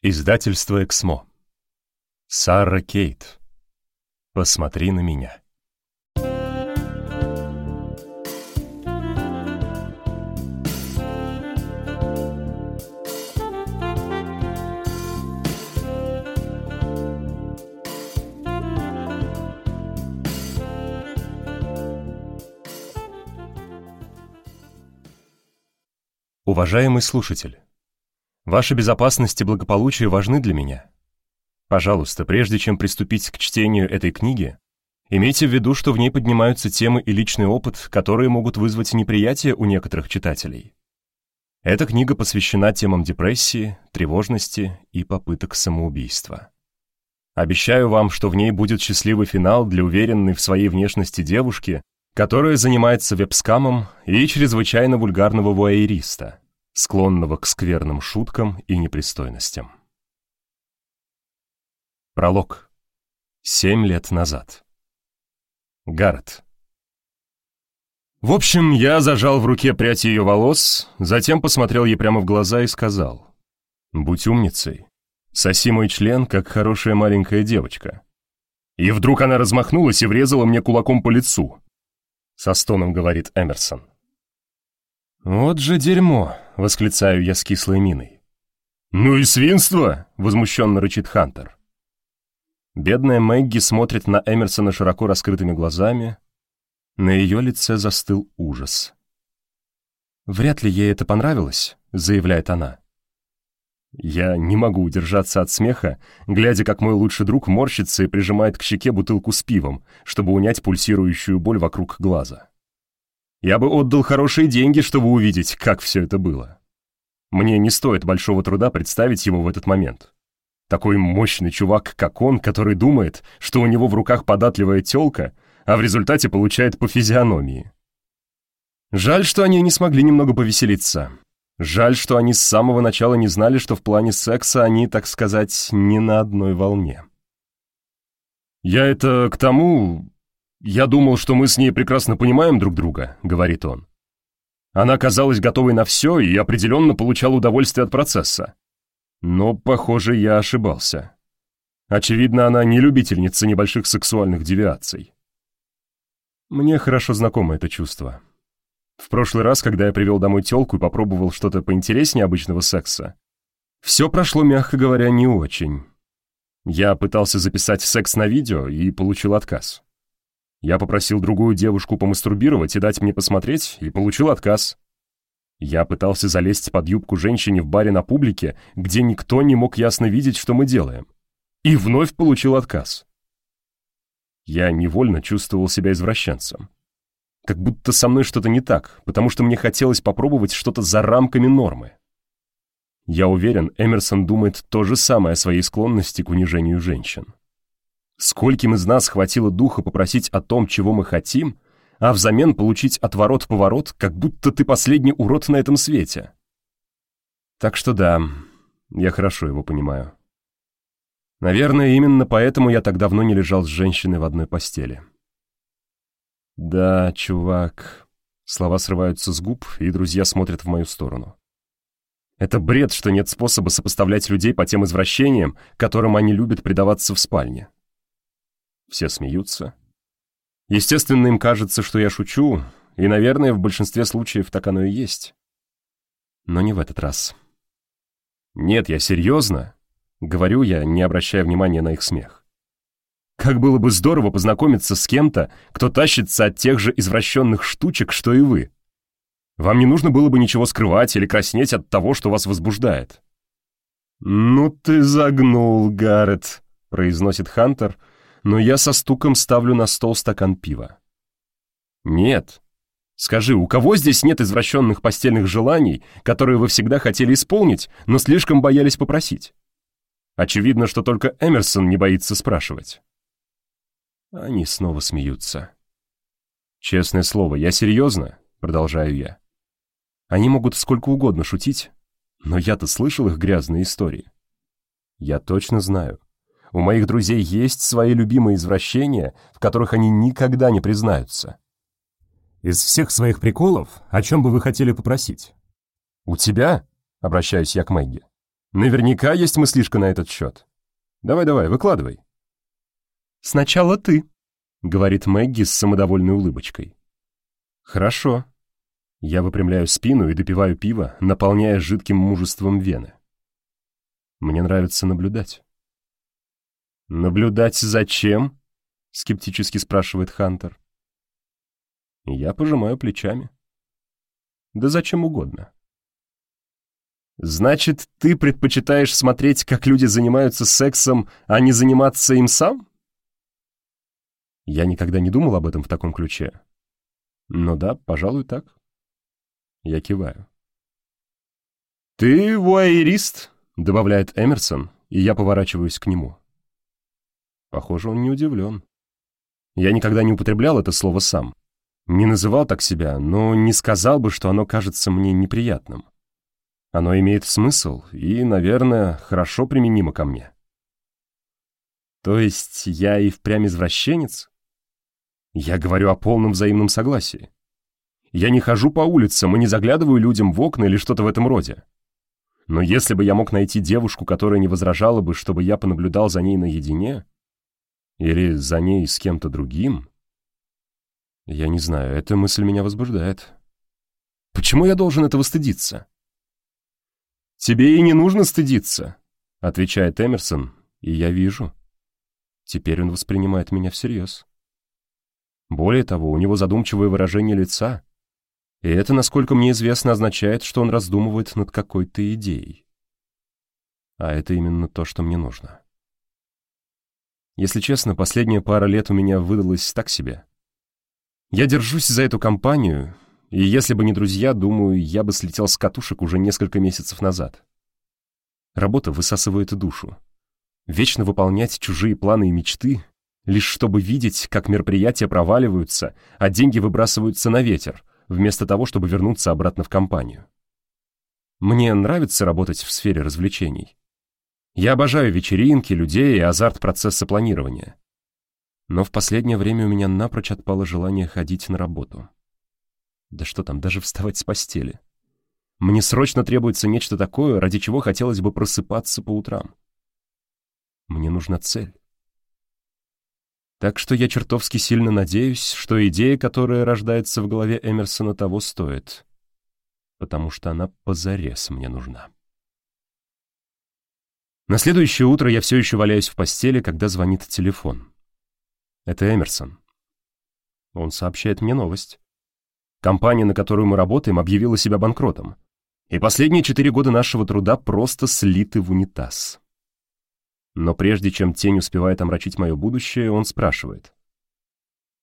Издательство «Эксмо». Сара Кейт. Посмотри на меня. Уважаемый слушатель, Ваша безопасность и благополучие важны для меня. Пожалуйста, прежде чем приступить к чтению этой книги, имейте в виду, что в ней поднимаются темы и личный опыт, которые могут вызвать неприятие у некоторых читателей. Эта книга посвящена темам депрессии, тревожности и попыток самоубийства. Обещаю вам, что в ней будет счастливый финал для уверенной в своей внешности девушки, которая занимается вебскамом и чрезвычайно вульгарного вуайериста склонного к скверным шуткам и непристойностям. Пролог. Семь лет назад. Гаррет. В общем, я зажал в руке прядь ее волос, затем посмотрел ей прямо в глаза и сказал, «Будь умницей, соси мой член, как хорошая маленькая девочка». И вдруг она размахнулась и врезала мне кулаком по лицу. Со стоном говорит Эмерсон. «Вот же дерьмо!» — восклицаю я с кислой миной. «Ну и свинство!» — возмущенно рычит Хантер. Бедная Мэгги смотрит на Эмерсона широко раскрытыми глазами. На ее лице застыл ужас. «Вряд ли ей это понравилось», — заявляет она. Я не могу удержаться от смеха, глядя, как мой лучший друг морщится и прижимает к щеке бутылку с пивом, чтобы унять пульсирующую боль вокруг глаза. Я бы отдал хорошие деньги, чтобы увидеть, как все это было. Мне не стоит большого труда представить его в этот момент. Такой мощный чувак, как он, который думает, что у него в руках податливая тёлка, а в результате получает по физиономии. Жаль, что они не смогли немного повеселиться. Жаль, что они с самого начала не знали, что в плане секса они, так сказать, не на одной волне. Я это к тому, «Я думал, что мы с ней прекрасно понимаем друг друга», — говорит он. Она казалась готовой на все и определенно получала удовольствие от процесса. Но, похоже, я ошибался. Очевидно, она не любительница небольших сексуальных девиаций. Мне хорошо знакомо это чувство. В прошлый раз, когда я привел домой тёлку и попробовал что-то поинтереснее обычного секса, все прошло, мягко говоря, не очень. Я пытался записать секс на видео и получил отказ. Я попросил другую девушку помастурбировать и дать мне посмотреть, и получил отказ. Я пытался залезть под юбку женщине в баре на публике, где никто не мог ясно видеть, что мы делаем. И вновь получил отказ. Я невольно чувствовал себя извращенцем. Как будто со мной что-то не так, потому что мне хотелось попробовать что-то за рамками нормы. Я уверен, Эмерсон думает то же самое о своей склонности к унижению женщин. Скольким из нас хватило духа попросить о том, чего мы хотим, а взамен получить отворот-поворот, как будто ты последний урод на этом свете? Так что да, я хорошо его понимаю. Наверное, именно поэтому я так давно не лежал с женщиной в одной постели. Да, чувак. Слова срываются с губ, и друзья смотрят в мою сторону. Это бред, что нет способа сопоставлять людей по тем извращениям, которым они любят предаваться в спальне. Все смеются. Естественно, им кажется, что я шучу, и, наверное, в большинстве случаев так оно и есть. Но не в этот раз. Нет, я серьезно. Говорю я, не обращая внимания на их смех. Как было бы здорово познакомиться с кем-то, кто тащится от тех же извращенных штучек, что и вы. Вам не нужно было бы ничего скрывать или краснеть от того, что вас возбуждает. «Ну ты загнул, Гаррет», — произносит Хантер, но я со стуком ставлю на стол стакан пива. Нет. Скажи, у кого здесь нет извращенных постельных желаний, которые вы всегда хотели исполнить, но слишком боялись попросить? Очевидно, что только Эмерсон не боится спрашивать. Они снова смеются. Честное слово, я серьезно, продолжаю я. Они могут сколько угодно шутить, но я-то слышал их грязные истории. Я точно знаю, у моих друзей есть свои любимые извращения, в которых они никогда не признаются. Из всех своих приколов, о чем бы вы хотели попросить? У тебя? Обращаюсь я к Мэгги. Наверняка есть мыслишка на этот счет. Давай-давай, выкладывай. «Сначала ты», — говорит Мэгги с самодовольной улыбочкой. «Хорошо». Я выпрямляю спину и допиваю пиво, наполняя жидким мужеством вены. Мне нравится наблюдать. «Наблюдать зачем?» — скептически спрашивает Хантер. Я пожимаю плечами. Да зачем угодно. Значит, ты предпочитаешь смотреть, как люди занимаются сексом, а не заниматься им сам? Я никогда не думал об этом в таком ключе. Ну да, пожалуй, так. Я киваю. «Ты вуайерист», — добавляет Эмерсон, и я поворачиваюсь к нему. Похоже, он не удивлен. Я никогда не употреблял это слово сам. Не называл так себя, но не сказал бы, что оно кажется мне неприятным. Оно имеет смысл и, наверное, хорошо применимо ко мне. То есть я и впрямь извращенец? Я говорю о полном взаимном согласии. Я не хожу по улицам и не заглядываю людям в окна или что-то в этом роде. Но если бы я мог найти девушку, которая не возражала бы, чтобы я понаблюдал за ней наедине, или за ней с кем-то другим, я не знаю, эта мысль меня возбуждает. Почему я должен этого стыдиться? «Тебе и не нужно стыдиться», — отвечает Эмерсон, и я вижу. Теперь он воспринимает меня всерьез. Более того, у него задумчивое выражение лица, и это, насколько мне известно, означает, что он раздумывает над какой-то идеей. А это именно то, что мне нужно. Если честно, последняя пара лет у меня выдалась так себе. Я держусь за эту компанию, и если бы не друзья, думаю, я бы слетел с катушек уже несколько месяцев назад. Работа высасывает душу. Вечно выполнять чужие планы и мечты, лишь чтобы видеть, как мероприятия проваливаются, а деньги выбрасываются на ветер, вместо того, чтобы вернуться обратно в компанию. Мне нравится работать в сфере развлечений. Я обожаю вечеринки, людей и азарт процесса планирования. Но в последнее время у меня напрочь отпало желание ходить на работу. Да что там, даже вставать с постели. Мне срочно требуется нечто такое, ради чего хотелось бы просыпаться по утрам. Мне нужна цель. Так что я чертовски сильно надеюсь, что идея, которая рождается в голове Эмерсона, того стоит. Потому что она позарез мне нужна. На следующее утро я все еще валяюсь в постели, когда звонит телефон. Это Эмерсон. Он сообщает мне новость. Компания, на которую мы работаем, объявила себя банкротом. И последние четыре года нашего труда просто слиты в унитаз. Но прежде чем тень успевает омрачить мое будущее, он спрашивает.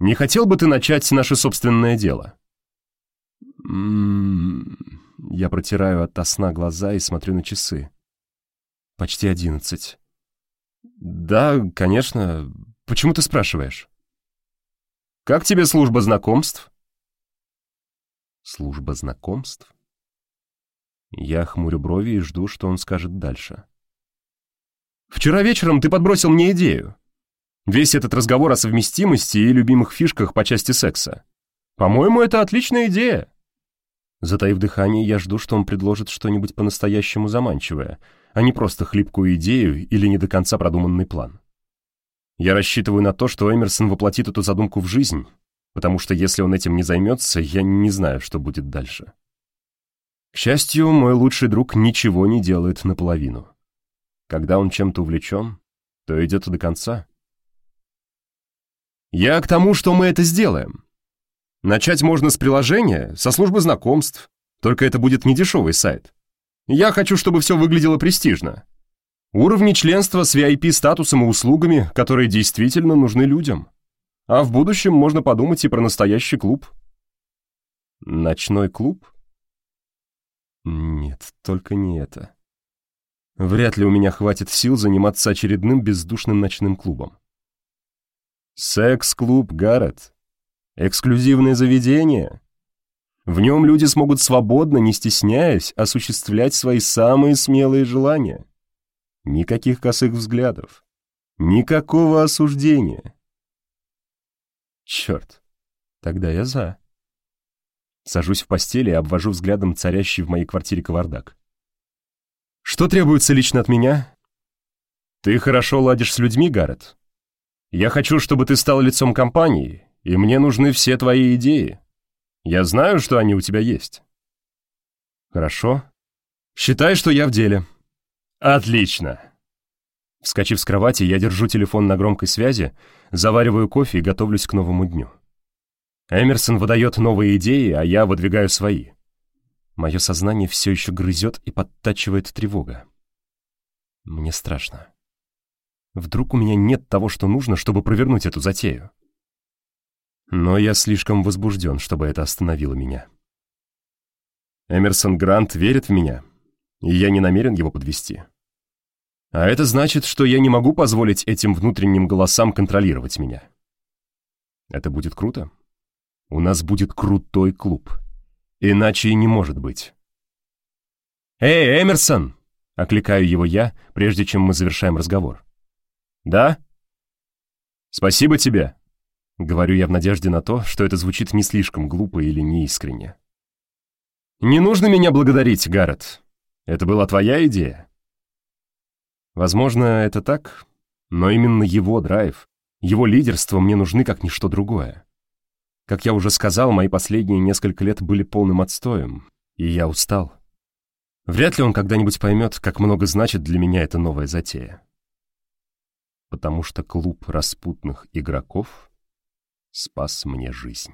«Не хотел бы ты начать наше собственное дело?» «М-м-м...» Я протираю от сна глаза и смотрю на часы. Почти одиннадцать. «Да, конечно. Почему ты спрашиваешь?» «Как тебе служба знакомств?» «Служба знакомств?» Я хмурю брови и жду, что он скажет дальше. Вчера вечером ты подбросил мне идею. Весь этот разговор о совместимости и любимых фишках по части секса. По-моему, это отличная идея. Затаив дыхание, я жду, что он предложит что-нибудь по-настоящему заманчивое, а не просто хлипкую идею или не до конца продуманный план. Я рассчитываю на то, что Эмерсон воплотит эту задумку в жизнь, потому что если он этим не займется, я не знаю, что будет дальше. К счастью, мой лучший друг ничего не делает наполовину. Когда он чем-то увлечен, то идет до конца. Я к тому, что мы это сделаем. Начать можно с приложения, со службы знакомств, только это будет не дешевый сайт. Я хочу, чтобы все выглядело престижно. Уровни членства с VIP-статусом и услугами, которые действительно нужны людям. А в будущем можно подумать и про настоящий клуб. Ночной клуб? Нет, только не это. Вряд ли у меня хватит сил заниматься очередным бездушным ночным клубом. Секс-клуб Гаррет. Эксклюзивное заведение. В нем люди смогут свободно, не стесняясь, осуществлять свои самые смелые желания. Никаких косых взглядов. Никакого осуждения. Черт, тогда я за. Сажусь в постели и обвожу взглядом царящий в моей квартире кавардак. Что требуется лично от меня? Ты хорошо ладишь с людьми, Гаррет. Я хочу, чтобы ты стал лицом компании, и мне нужны все твои идеи. Я знаю, что они у тебя есть. Хорошо. Считай, что я в деле. Отлично. Вскочив с кровати, я держу телефон на громкой связи, завариваю кофе и готовлюсь к новому дню. Эмерсон выдает новые идеи, а я выдвигаю свои. Мое сознание все еще грызет и подтачивает тревога. Мне страшно. Вдруг у меня нет того, что нужно, чтобы провернуть эту затею. Но я слишком возбужден, чтобы это остановило меня. Эмерсон Грант верит в меня, и я не намерен его подвести. А это значит, что я не могу позволить этим внутренним голосам контролировать меня. Это будет круто. У нас будет крутой клуб. Иначе и не может быть. «Эй, Эмерсон!» — окликаю его я, прежде чем мы завершаем разговор. «Да?» «Спасибо тебе!» Говорю я в надежде на то, что это звучит не слишком глупо или неискренне. «Не нужно меня благодарить, Гаррет. Это была твоя идея?» Возможно, это так, но именно его драйв, его лидерство мне нужны как ничто другое. Как я уже сказал, мои последние несколько лет были полным отстоем, и я устал. Вряд ли он когда-нибудь поймет, как много значит для меня эта новая затея. Потому что клуб распутных игроков спас мне жизнь.